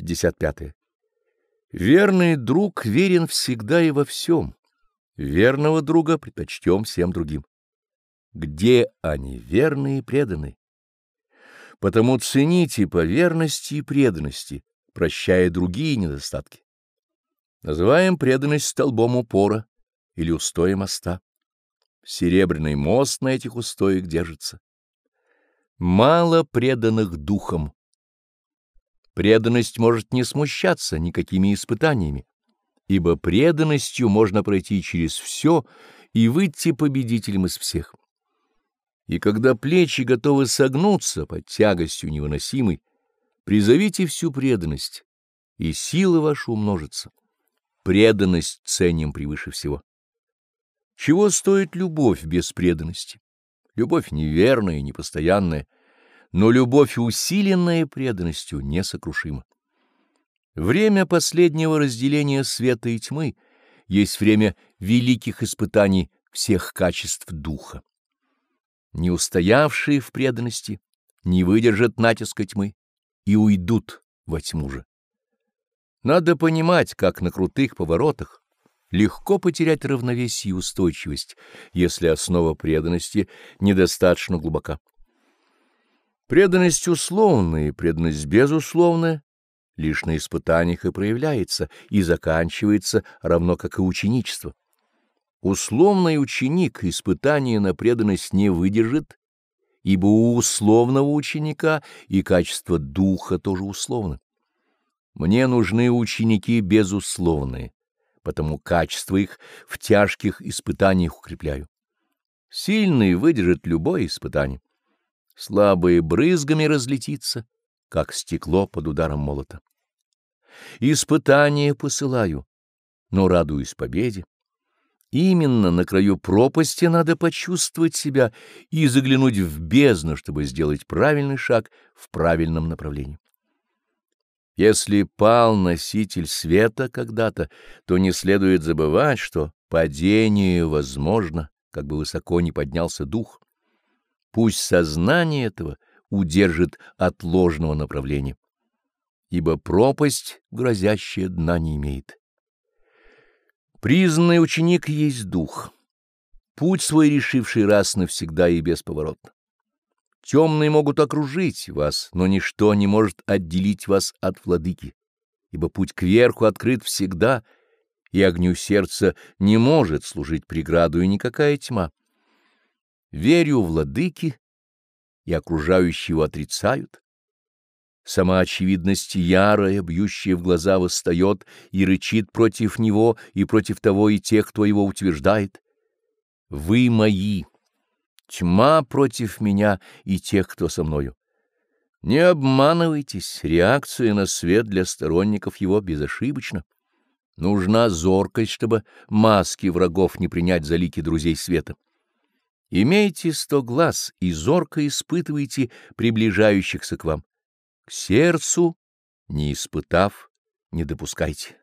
55. Верный друг верен всегда и во всем. Верного друга предпочтем всем другим. Где они верны и преданы? Потому цените по верности и преданности, прощая другие недостатки. Называем преданность столбом упора или устоем моста. Серебряный мост на этих устоях держится. Мало преданных духом. Преданность может не смущаться никакими испытаниями, ибо преданностью можно пройти через все и выйти победителем из всех. И когда плечи готовы согнуться под тягостью невыносимой, призовите всю преданность, и сила ваша умножится. Преданность ценим превыше всего. Чего стоит любовь без преданности? Любовь неверная и непостоянная, но любовь, усиленная преданностью, несокрушима. Время последнего разделения света и тьмы есть время великих испытаний всех качеств духа не устоявшие в преданности, не выдержат натиска тьмы и уйдут во тьму же. Надо понимать, как на крутых поворотах легко потерять равновесие и устойчивость, если основа преданности недостаточно глубока. Преданность условная и преданность безусловная лишь на испытаниях и проявляется, и заканчивается равно как и ученичество. Условный ученик испытания на преданность не выдержит, ибо у условного ученика и качество духа тоже условно. Мне нужны ученики безусловные, потому качество их в тяжких испытаниях укрепляю. Сильный выдержит любое испытание, слабые брызгами разлетится, как стекло под ударом молота. Испытания посылаю, но радуюсь победе. Именно на краю пропасти надо почувствовать себя и заглянуть в бездну, чтобы сделать правильный шаг в правильном направлении. Если пал носитель света когда-то, то не следует забывать, что падение возможно, как бы высоко ни поднялся дух. Пусть сознание этого удержит от ложного направления, ибо пропасть, грозящая дна, не имеет. Признанный ученик есть дух, путь свой решивший раз навсегда и бесповоротно. Темные могут окружить вас, но ничто не может отделить вас от владыки, ибо путь кверху открыт всегда, и огню сердца не может служить преграду и никакая тьма. Верю владыки, и окружающие его отрицают, Сама очевидность ярая, бьющая в глаза, восстает и рычит против него и против того и тех, кто его утверждает. Вы мои, тьма против меня и тех, кто со мною. Не обманывайтесь, реакция на свет для сторонников его безошибочна. Нужна зоркость, чтобы маски врагов не принять за лики друзей света. Имейте сто глаз и зорко испытывайте приближающихся к вам сердцу, не испытав, не допускайте.